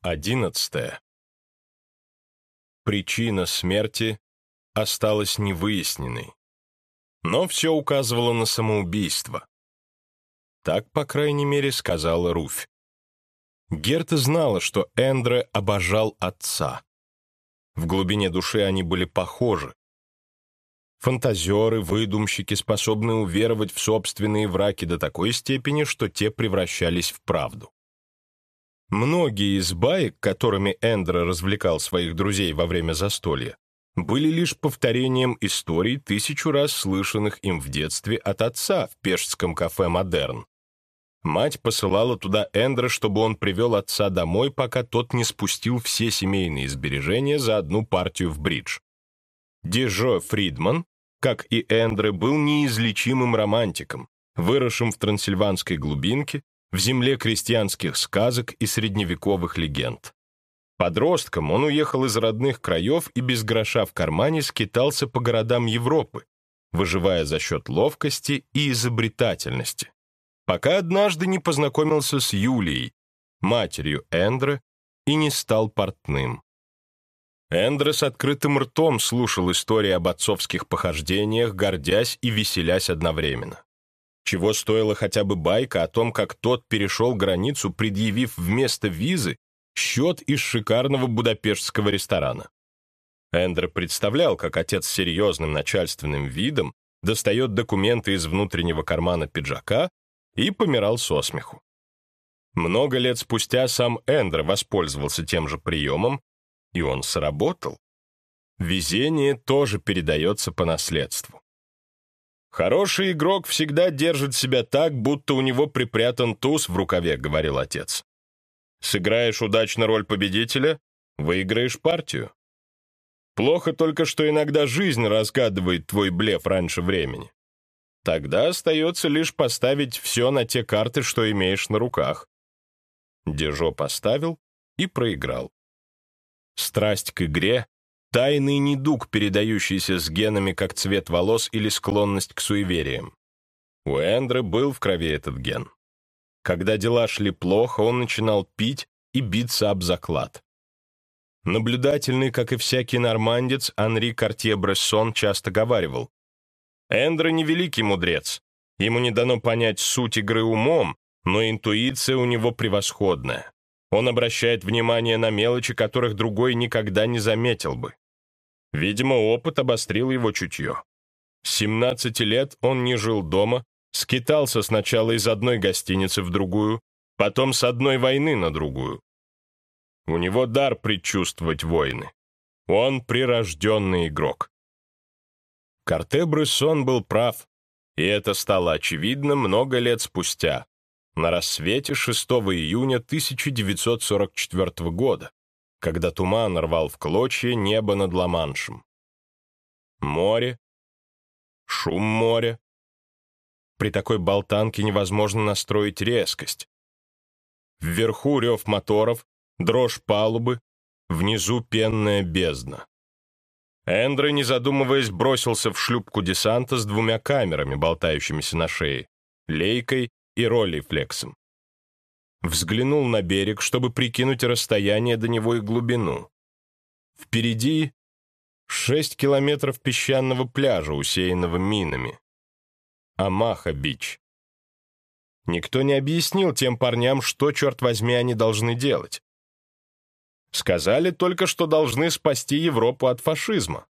Одиннадцатое. Причина смерти осталась невыясненной, но все указывало на самоубийство. Так, по крайней мере, сказала Руфь. Герта знала, что Эндре обожал отца. В глубине души они были похожи. Фантазеры, выдумщики способны уверовать в собственные враки до такой степени, что те превращались в правду. Многие из баек, которыми Эндро развлекал своих друзей во время застолья, были лишь повторением историй, тысячу раз слышанных им в детстве от отца в пешском кафе «Модерн». Мать посылала туда Эндро, чтобы он привел отца домой, пока тот не спустил все семейные сбережения за одну партию в бридж. Дежо Фридман, как и Эндре, был неизлечимым романтиком, выросшим в трансильванской глубинке, в земле крестьянских сказок и средневековых легенд. Подростком он уехал из родных краев и без гроша в кармане скитался по городам Европы, выживая за счет ловкости и изобретательности, пока однажды не познакомился с Юлией, матерью Эндре, и не стал портным. Эндре с открытым ртом слушал истории об отцовских похождениях, гордясь и веселясь одновременно чего стоила хотя бы байка о том, как тот перешел границу, предъявив вместо визы счет из шикарного будапештского ресторана. Эндер представлял, как отец с серьезным начальственным видом достает документы из внутреннего кармана пиджака и помирал со смеху. Много лет спустя сам Эндер воспользовался тем же приемом, и он сработал. Везение тоже передается по наследству. «Хороший игрок всегда держит себя так, будто у него припрятан туз в рукаве», — говорил отец. «Сыграешь удачно роль победителя — выиграешь партию. Плохо только, что иногда жизнь разгадывает твой блеф раньше времени. Тогда остается лишь поставить все на те карты, что имеешь на руках». Дежо поставил и проиграл. Страсть к игре Тайный недуг, передающийся с генами как цвет волос или склонность к суевериям. У Эндры был в крови этот ген. Когда дела шли плохо, он начинал пить и биться об заклад. Наблюдательный, как и всякий нормандец, Анри Картье-Брессон часто говаривал, «Эндро — невеликий мудрец. Ему не дано понять суть игры умом, но интуиция у него превосходная. Он обращает внимание на мелочи, которых другой никогда не заметил бы. Видимо, опыт обострил его чутье. С 17 лет он не жил дома, скитался сначала из одной гостиницы в другую, потом с одной войны на другую. У него дар предчувствовать войны. Он прирожденный игрок. Карте-Брюссон был прав, и это стало очевидно много лет спустя, на рассвете 6 июня 1944 года, когда туман рвал в клочья небо над Ла-Маншем. Море, шум моря. При такой болтанке невозможно настроить резкость. Вверху рев моторов, дрожь палубы, внизу пенная бездна. Эндре, не задумываясь, бросился в шлюпку десанта с двумя камерами, болтающимися на шее, лейкой и роллифлексом. Взглянул на берег, чтобы прикинуть расстояние до него и глубину. Впереди шесть километров песчаного пляжа, усеянного минами. Амаха-Бич. Никто не объяснил тем парням, что, черт возьми, они должны делать. Сказали только, что должны спасти Европу от фашизма.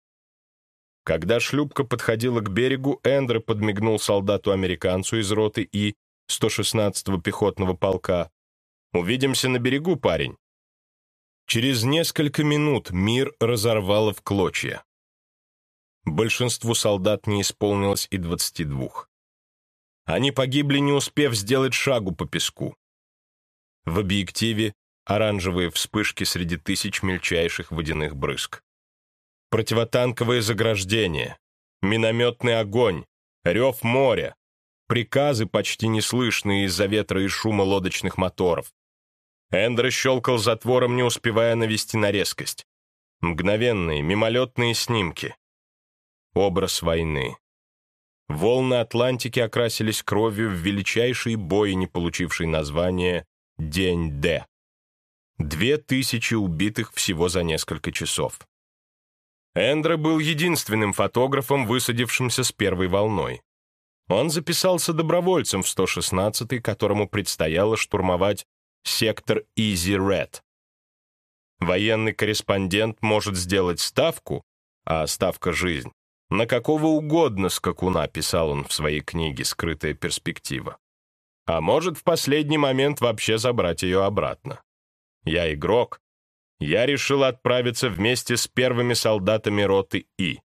Когда шлюпка подходила к берегу, Эндре подмигнул солдату-американцу из роты И 116-го пехотного полка. «Увидимся на берегу, парень». Через несколько минут мир разорвало в клочья. Большинству солдат не исполнилось и 22. Они погибли, не успев сделать шагу по песку. В объективе оранжевые вспышки среди тысяч мельчайших водяных брызг. Противотанковые заграждения, минометный огонь, рев моря, приказы, почти неслышные из-за ветра и шума лодочных моторов. Эндер щелкал затвором, не успевая навести на резкость. Мгновенные, мимолетные снимки. Образ войны. Волны Атлантики окрасились кровью в величайший бой, не получивший название «День Д». Две тысячи убитых всего за несколько часов. Эндре был единственным фотографом, высадившимся с первой волной. Он записался добровольцем в 116-й, которому предстояло штурмовать сектор Easy Red. Военный корреспондент может сделать ставку, а ставка — жизнь, на какого угодно скакуна, писал он в своей книге «Скрытая перспектива». А может в последний момент вообще забрать ее обратно. Я игрок. Я решил отправиться вместе с первыми солдатами роты И.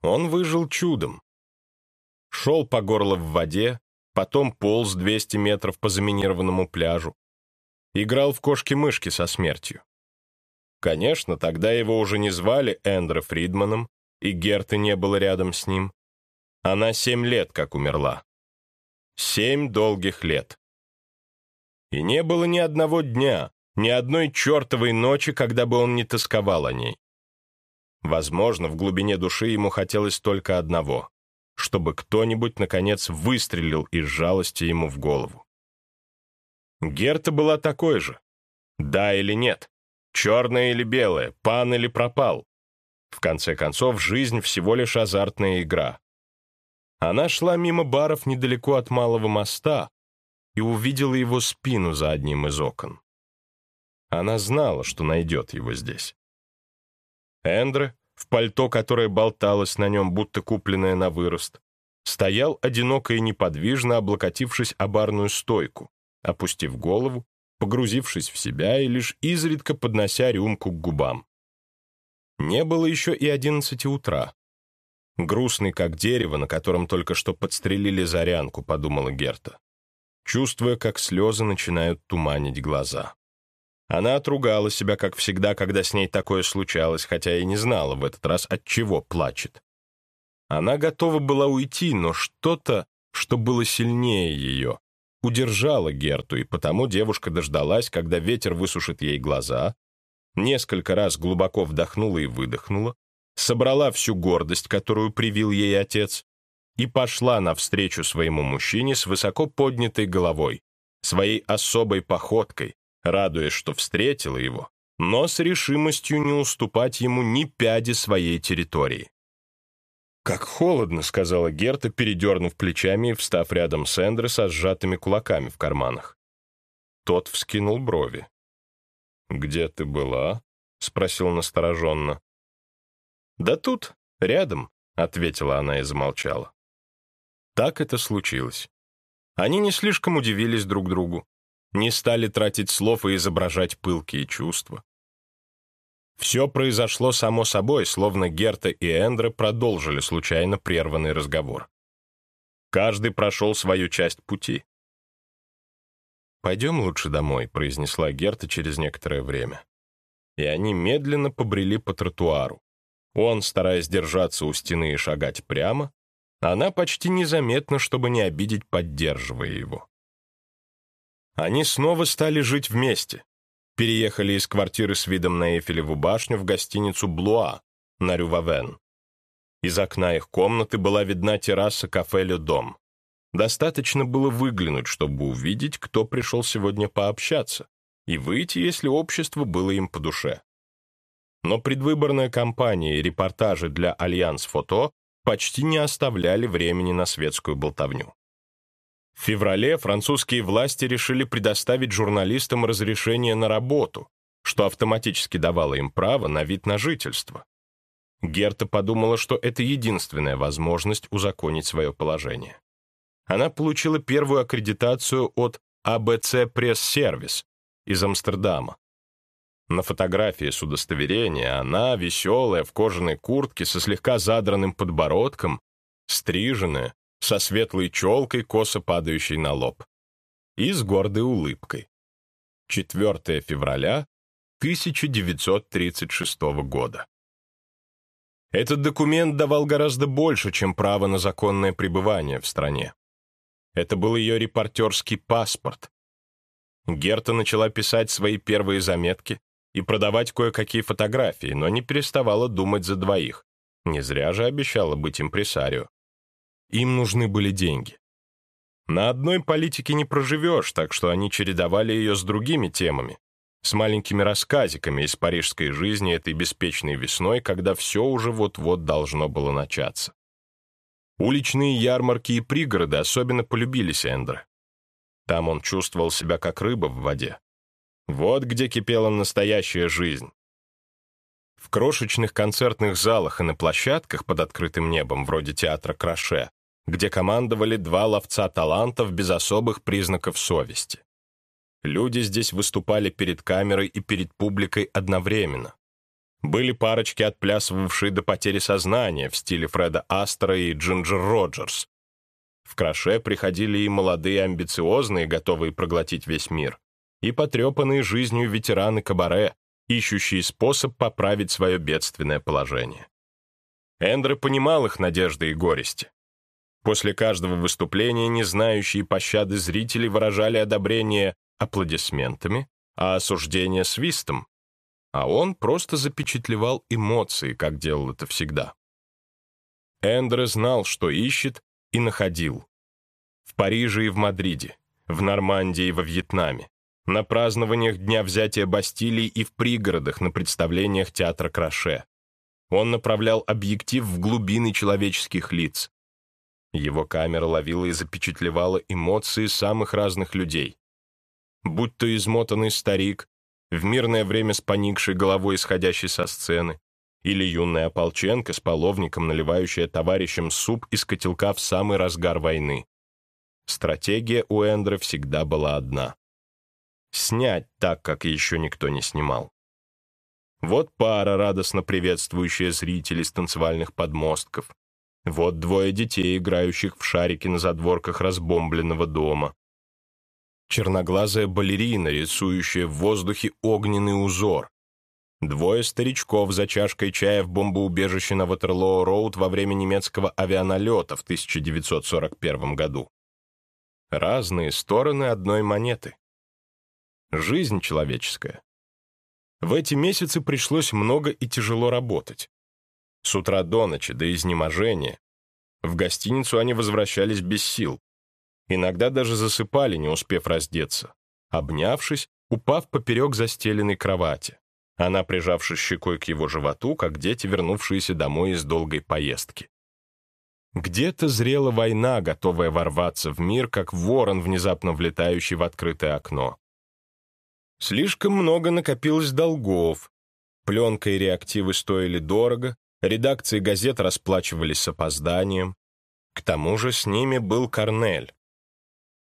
Он выжил чудом. Шел по горло в воде, потом полз 200 метров по заминированному пляжу. Играл в кошки-мышки со смертью. Конечно, тогда его уже не звали Эндро Фридманом, и Герты не было рядом с ним. Она семь лет как умерла. Семь долгих лет. И не было ни одного дня, ни одной чертовой ночи, когда бы он не тосковал о ней. Возможно, в глубине души ему хотелось только одного чтобы кто-нибудь, наконец, выстрелил из жалости ему в голову. Герта была такой же. Да или нет? Черное или белое? Пан или пропал? В конце концов, жизнь всего лишь азартная игра. Она шла мимо баров недалеко от Малого моста и увидела его спину за одним из окон. Она знала, что найдет его здесь. Эндре, в пальто, которое болталось на нем, будто купленное на вырост, стоял одиноко и неподвижно, облокотившись о барную стойку, опустив голову, погрузившись в себя и лишь изредка поднося рюмку к губам. Не было еще и одиннадцати утра. Грустный, как дерево, на котором только что подстрелили зарянку, подумала Герта, чувствуя, как слезы начинают туманить глаза. Она отругала себя, как всегда, когда с ней такое случалось, хотя и не знала в этот раз, от чего плачет. Она готова была уйти, но что-то, что было сильнее ее, удержало Герту, и потому девушка дождалась, когда ветер высушит ей глаза, несколько раз глубоко вдохнула и выдохнула, собрала всю гордость, которую привил ей отец, и пошла навстречу своему мужчине с высоко поднятой головой, своей особой походкой, радуясь, что встретила его, но с решимостью не уступать ему ни пяди своей территории. «Как холодно», — сказала Герта, передернув плечами и встав рядом с Эндре со сжатыми кулаками в карманах. Тот вскинул брови. «Где ты была?» — спросил настороженно. «Да тут, рядом», — ответила она и замолчала. Так это случилось. Они не слишком удивились друг другу не стали тратить слов и изображать пылкие чувства. Все произошло само собой, словно Герта и Эндре продолжили случайно прерванный разговор. Каждый прошел свою часть пути. «Пойдем лучше домой», — произнесла Герта через некоторое время. И они медленно побрели по тротуару. Он, стараясь держаться у стены и шагать прямо, она почти незаметно, чтобы не обидеть, поддерживая его. Они снова стали жить вместе. Переехали из квартиры с видом на Эйфелеву башню в гостиницу «Блуа» на Рювавен. Из окна их комнаты была видна терраса кафе «Ле Дом». Достаточно было выглянуть, чтобы увидеть, кто пришел сегодня пообщаться, и выйти, если общество было им по душе. Но предвыборная кампания и репортажи для «Альянс Фото» почти не оставляли времени на светскую болтовню. В феврале французские власти решили предоставить журналистам разрешение на работу, что автоматически давало им право на вид на жительство. Герта подумала, что это единственная возможность узаконить свое положение. Она получила первую аккредитацию от ABC Press Service из Амстердама. На фотографии с удостоверения она, веселая, в кожаной куртке, со слегка задранным подбородком, стриженная, со светлой челкой, косо падающей на лоб, и с гордой улыбкой. 4 февраля 1936 года. Этот документ давал гораздо больше, чем право на законное пребывание в стране. Это был ее репортерский паспорт. Герта начала писать свои первые заметки и продавать кое-какие фотографии, но не переставала думать за двоих. Не зря же обещала быть импресарио. Им нужны были деньги. На одной политике не проживешь, так что они чередовали ее с другими темами. с маленькими рассказиками из парижской жизни этой беспечной весной, когда все уже вот-вот должно было начаться. Уличные ярмарки и пригороды особенно полюбились Эндре. Там он чувствовал себя как рыба в воде. Вот где кипела настоящая жизнь. В крошечных концертных залах и на площадках под открытым небом, вроде театра Краше, где командовали два ловца талантов без особых признаков совести. Люди здесь выступали перед камерой и перед публикой одновременно. Были парочки, отплясывавшие до потери сознания в стиле Фреда Астера и Джинджер Роджерс. В краше приходили и молодые амбициозные, готовые проглотить весь мир, и потрепанные жизнью ветераны кабаре, ищущие способ поправить свое бедственное положение. Эндре понимал их надежды и горести. После каждого выступления не знающие пощады зрители выражали одобрение аплодисментами, а осуждение свистом, а он просто запечатлевал эмоции, как делал это всегда. Эндре знал, что ищет, и находил. В Париже и в Мадриде, в Нормандии и во Вьетнаме, на празднованиях Дня взятия Бастилии и в пригородах на представлениях театра Краше. Он направлял объектив в глубины человеческих лиц. Его камера ловила и запечатлевала эмоции самых разных людей. Будь то измотанный старик, в мирное время с поникшей головой, исходящей со сцены, или юная ополченка с половником, наливающая товарищам суп из котелка в самый разгар войны. Стратегия у Эндре всегда была одна — снять так, как еще никто не снимал. Вот пара, радостно приветствующая зрителей с танцевальных подмостков. Вот двое детей, играющих в шарики на задворках разбомбленного дома черноглазая балерина, рисующая в воздухе огненный узор. Двое старичков за чашкой чая в бомбоубежище на Ватерлоо-Роуд во время немецкого авианалета в 1941 году. Разные стороны одной монеты. Жизнь человеческая. В эти месяцы пришлось много и тяжело работать. С утра до ночи, до изнеможения. В гостиницу они возвращались без сил. Иногда даже засыпали, не успев раздеться. Обнявшись, упав поперек застеленной кровати. Она, прижавшись щекой к его животу, как дети, вернувшиеся домой из долгой поездки. Где-то зрела война, готовая ворваться в мир, как ворон, внезапно влетающий в открытое окно. Слишком много накопилось долгов. Пленка и реактивы стоили дорого, редакции газет расплачивались с опозданием. К тому же с ними был Корнель.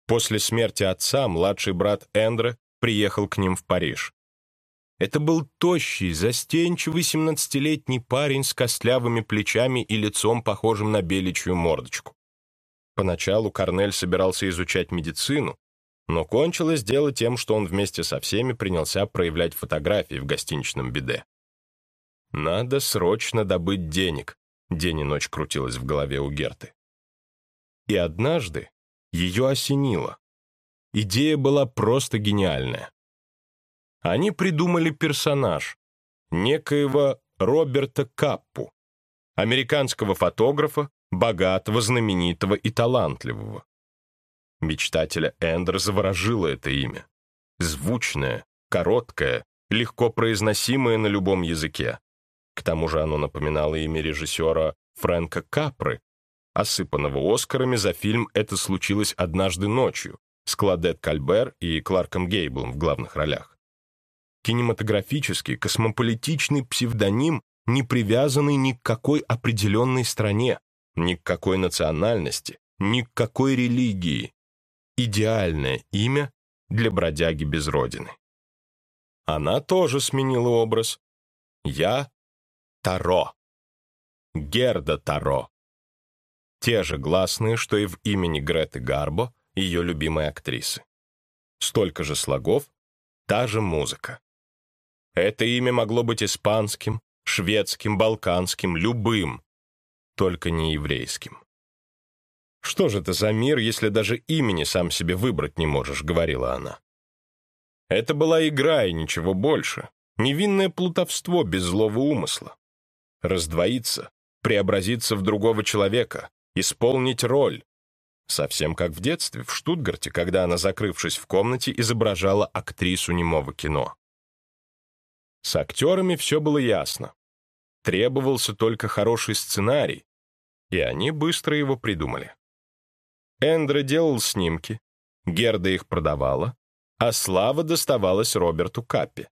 После смерти отца младший брат Эндре приехал к ним в Париж. Это был тощий, застенчивый семнадцатилетний парень с костлявыми плечами и лицом, похожим на беличью мордочку. Поначалу Корнель собирался изучать медицину, но кончилось дело тем, что он вместе со всеми принялся проявлять фотографии в гостиничном биде. «Надо срочно добыть денег», — день и ночь крутилось в голове у Герты. И однажды ее осенило. Идея была просто гениальная. Они придумали персонаж, некоего Роберта Каппу, американского фотографа, богатого, знаменитого и талантливого. Мечтателя Эндер заворожило это имя. Звучное, короткое, легко произносимое на любом языке. К тому же оно напоминало имя режиссера Фрэнка Капры, осыпанного Оскарами за фильм «Это случилось однажды ночью» с Кладет Кальбер и Кларком Гейблом в главных ролях. Кинематографический, космополитичный псевдоним, не привязанный ни к какой определенной стране, ни к какой национальности, ни к какой религии. Идеальное имя для бродяги без родины. Она тоже сменила образ. Я — Таро. Герда Таро. Те же гласные, что и в имени Греты Гарбо, ее любимой актрисы. Столько же слогов, та же музыка. Это имя могло быть испанским, шведским, балканским, любым, только не еврейским. «Что же это за мир, если даже имени сам себе выбрать не можешь?» — говорила она. Это была игра и ничего больше. Невинное плутовство без злого умысла. Раздвоиться, преобразиться в другого человека, исполнить роль. Совсем как в детстве, в Штутгарте, когда она, закрывшись в комнате, изображала актрису немого кино. С актерами все было ясно. Требовался только хороший сценарий, и они быстро его придумали. Эндре делал снимки, Герда их продавала, а слава доставалась Роберту Каппи.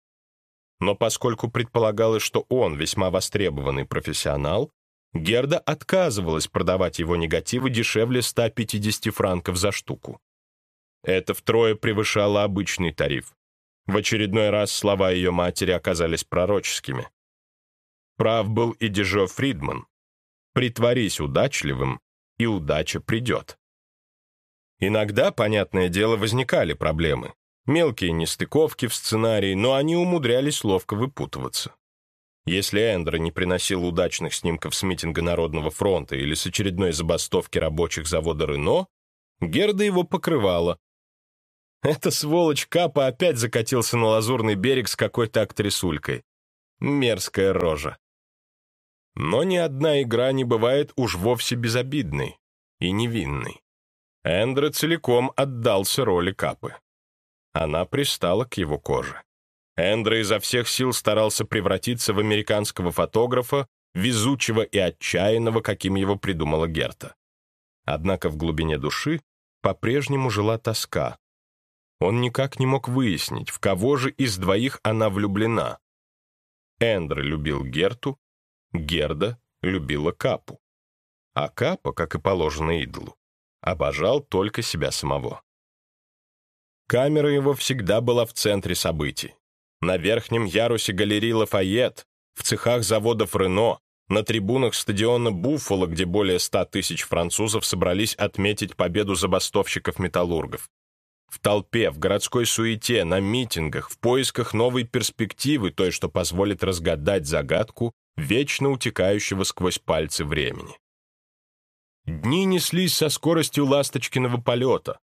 Но поскольку предполагалось, что он весьма востребованный профессионал, Герда отказывалась продавать его негативы дешевле 150 франков за штуку. Это втрое превышало обычный тариф. В очередной раз слова ее матери оказались пророческими. Прав был и Дежо Фридман. «Притворись удачливым, и удача придет». Иногда, понятное дело, возникали проблемы. Мелкие нестыковки в сценарии, но они умудрялись ловко выпутываться. Если Эндер не приносил удачных снимков с митинга Народного фронта или с очередной забастовки рабочих завода «Рено», Герда его покрывала. Эта сволочь Капа опять закатился на лазурный берег с какой-то актрисулькой. Мерзкая рожа. Но ни одна игра не бывает уж вовсе безобидной и невинной. Эндре целиком отдался роли Капы. Она пристала к его коже. Эндре изо всех сил старался превратиться в американского фотографа, везучего и отчаянного, каким его придумала Герта. Однако в глубине души по-прежнему жила тоска. Он никак не мог выяснить, в кого же из двоих она влюблена. Эндре любил Герту, Герда любила Капу. А Капа, как и положено идолу, обожал только себя самого. Камера его всегда была в центре событий. На верхнем ярусе галереи Лафайет, в цехах заводов Рено, на трибунах стадиона Буффало, где более ста тысяч французов собрались отметить победу забастовщиков-металлургов. В толпе, в городской суете, на митингах, в поисках новой перспективы, той, что позволит разгадать загадку вечно утекающего сквозь пальцы времени. Дни неслись со скоростью ласточкиного полета.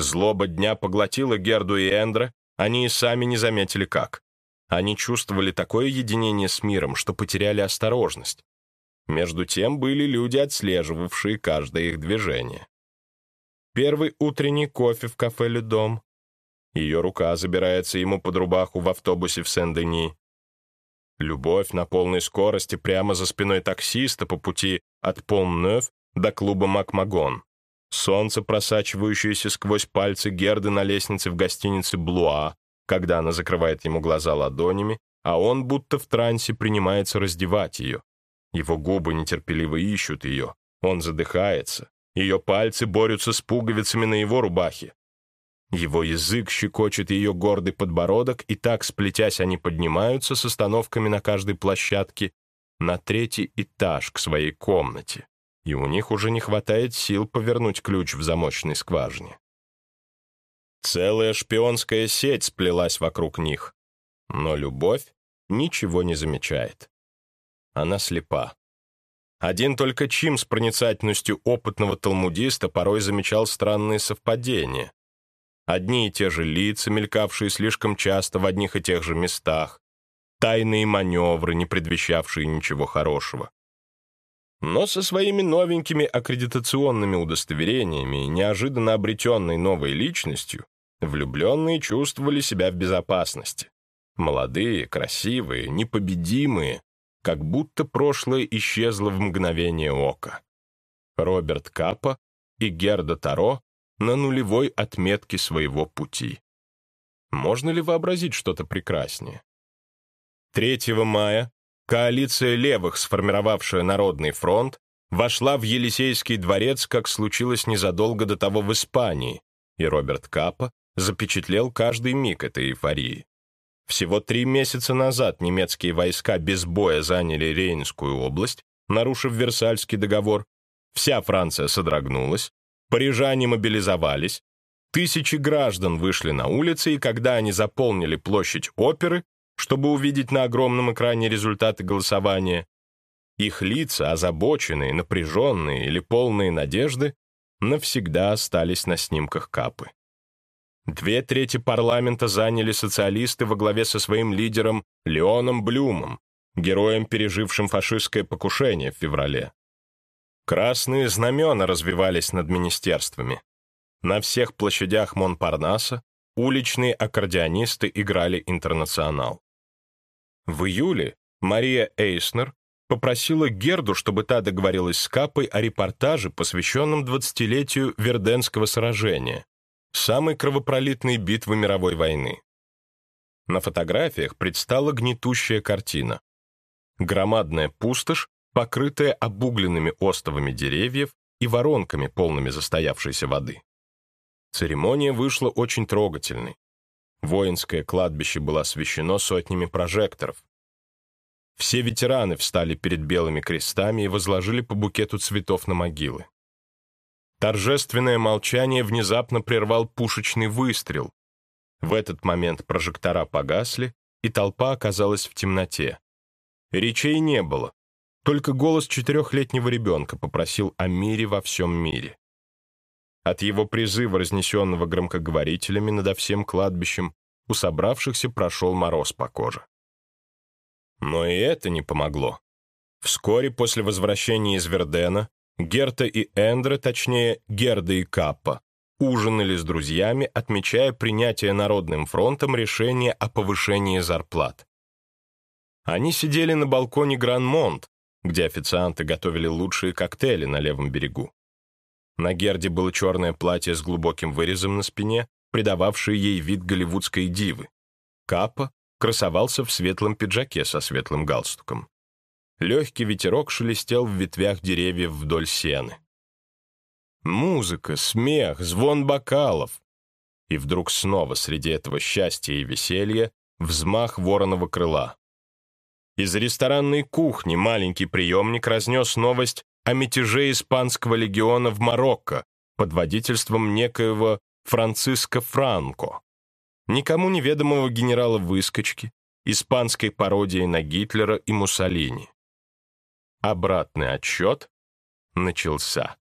Злоба дня поглотила Герду и Эндра, они и сами не заметили как. Они чувствовали такое единение с миром, что потеряли осторожность. Между тем были люди, отслеживавшие каждое их движение. Первый утренний кофе в кафе «Людом». Ее рука забирается ему под рубаху в автобусе в Сен-Дени. Любовь на полной скорости прямо за спиной таксиста по пути от Пон-Нёв до клуба Макмагон. Солнце, просачивающееся сквозь пальцы Герды на лестнице в гостинице «Блуа», когда она закрывает ему глаза ладонями, а он будто в трансе принимается раздевать ее. Его губы нетерпеливо ищут ее. Он задыхается. Ее пальцы борются с пуговицами на его рубахе. Его язык щекочет ее гордый подбородок, и так, сплетясь, они поднимаются с остановками на каждой площадке на третий этаж к своей комнате и у них уже не хватает сил повернуть ключ в замочной скважине. Целая шпионская сеть сплелась вокруг них, но любовь ничего не замечает. Она слепа. Один только Чим с проницательностью опытного талмудиста порой замечал странные совпадения. Одни и те же лица, мелькавшие слишком часто в одних и тех же местах, тайные маневры, не предвещавшие ничего хорошего. Но со своими новенькими аккредитационными удостоверениями и неожиданно обретенной новой личностью влюбленные чувствовали себя в безопасности. Молодые, красивые, непобедимые, как будто прошлое исчезло в мгновение ока. Роберт Капа и Герда Таро на нулевой отметке своего пути. Можно ли вообразить что-то прекраснее? 3 мая Коалиция левых, сформировавшая Народный фронт, вошла в Елисейский дворец, как случилось незадолго до того в Испании, и Роберт Капа запечатлел каждый миг этой эйфории. Всего три месяца назад немецкие войска без боя заняли Рейнскую область, нарушив Версальский договор. Вся Франция содрогнулась, парижане мобилизовались, тысячи граждан вышли на улицы, и когда они заполнили площадь оперы, чтобы увидеть на огромном экране результаты голосования. Их лица, озабоченные, напряженные или полные надежды, навсегда остались на снимках Капы. Две трети парламента заняли социалисты во главе со своим лидером Леоном Блюмом, героем, пережившим фашистское покушение в феврале. Красные знамена развивались над министерствами. На всех площадях Монпарнаса уличные аккордеонисты играли интернационал. В июле Мария Эйснер попросила Герду, чтобы та договорилась с Капой о репортаже, посвященном 20-летию Верденского сражения, самой кровопролитной битвы мировой войны. На фотографиях предстала гнетущая картина. Громадная пустошь, покрытая обугленными остовами деревьев и воронками, полными застоявшейся воды. Церемония вышла очень трогательной. Воинское кладбище было освещено сотнями прожекторов. Все ветераны встали перед белыми крестами и возложили по букету цветов на могилы. Торжественное молчание внезапно прервал пушечный выстрел. В этот момент прожектора погасли, и толпа оказалась в темноте. Речей не было, только голос четырехлетнего ребенка попросил о мире во всем мире. От его призыва, разнесенного громкоговорителями над всем кладбищем, у собравшихся прошел мороз по коже. Но и это не помогло. Вскоре после возвращения из Вердена Герта и Эндре, точнее, Герда и Каппа, ужинали с друзьями, отмечая принятие Народным фронтом решения о повышении зарплат. Они сидели на балконе Гран-Монт, где официанты готовили лучшие коктейли на левом берегу. На Герде было черное платье с глубоким вырезом на спине, придававшее ей вид голливудской дивы. Капа красовался в светлом пиджаке со светлым галстуком. Легкий ветерок шелестел в ветвях деревьев вдоль сены. Музыка, смех, звон бокалов. И вдруг снова среди этого счастья и веселья взмах вороного крыла. Из ресторанной кухни маленький приемник разнес новость о мятеже испанского легиона в Марокко под водительством некоего Франциско Франко, никому неведомого генерала-выскочки, испанской пародии на Гитлера и Муссолини. Обратный отсчет начался.